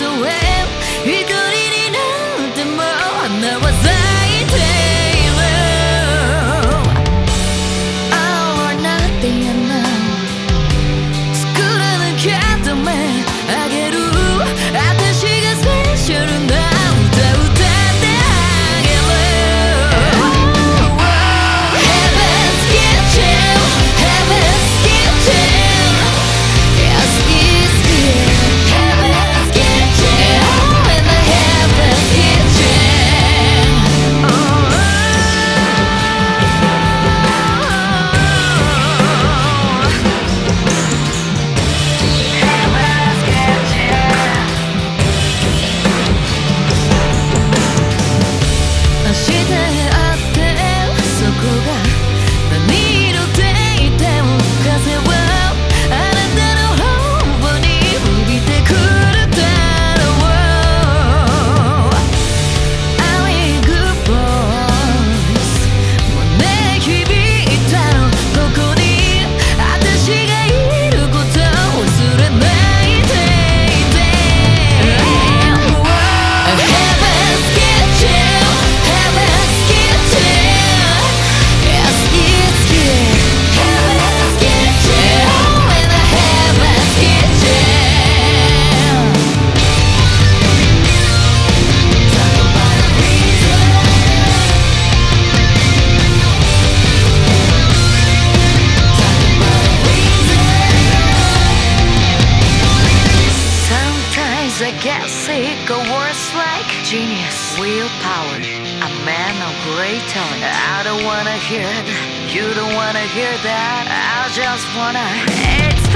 away. I guess it worse, like genius, willpower, a man of great talent. I don't wanna hear it, you don't wanna hear that. I just wanna. It's